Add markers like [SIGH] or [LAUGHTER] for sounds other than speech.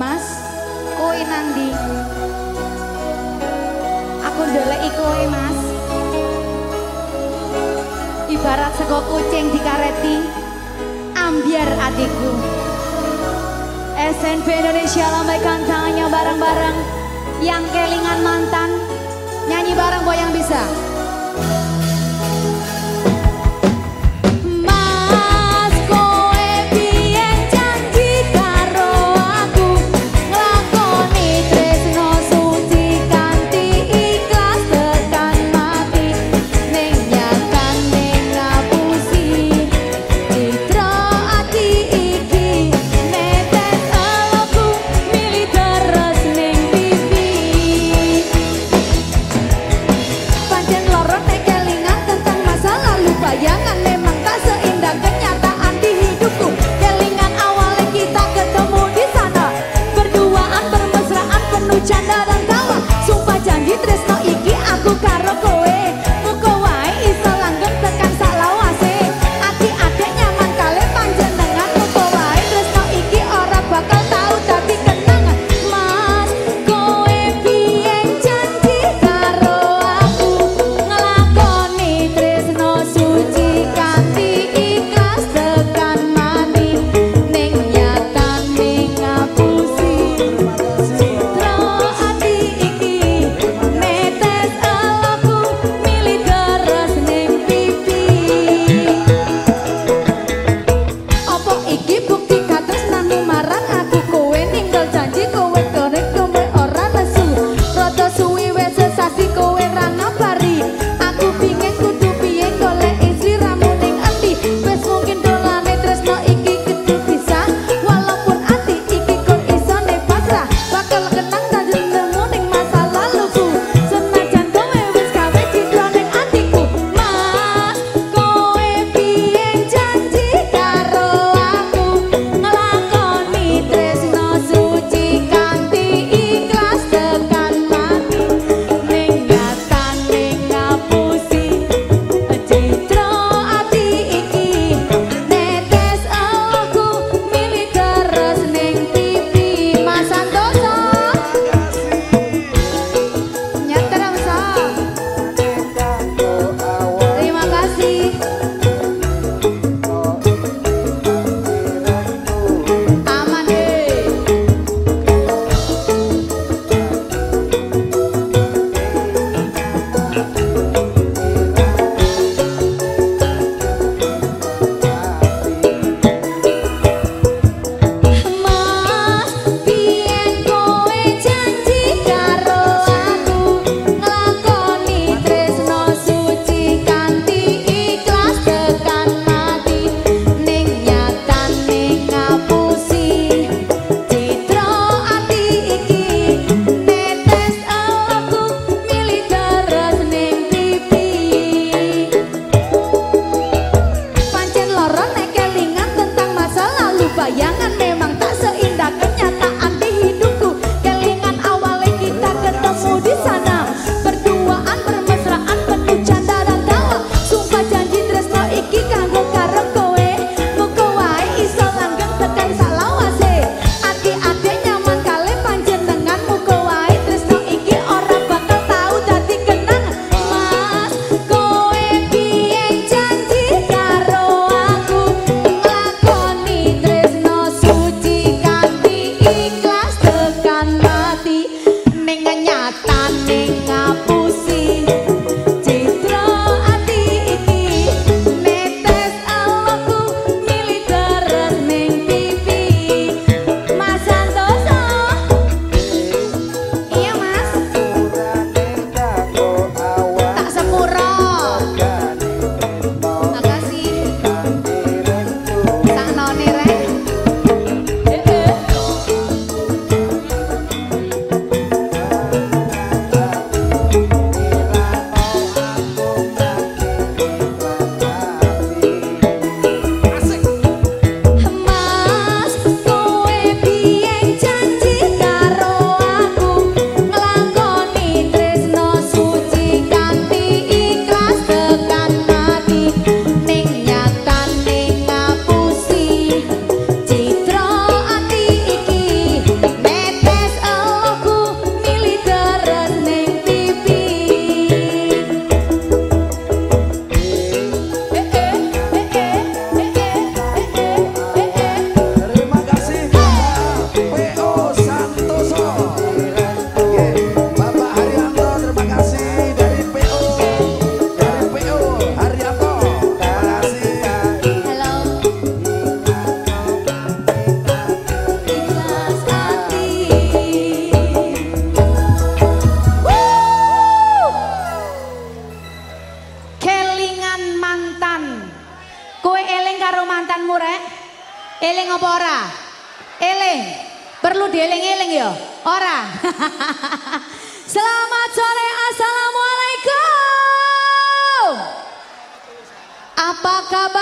Mas, kowe nandi? Aku ndeleki kowe, Mas. Ibarat sego kucing dikareti, ambiar atiku. SNP Indonesia lambaikan tangannya bareng-bareng. Yang kelingan mantan, nyanyi bareng boy yang bisa. di sana. mantanmu rek? Eling apa ora? Eling. Perlu dieling-eling ya? Ora. [LAUGHS] Selamat sore. Assalamualaikum. Apa kabar?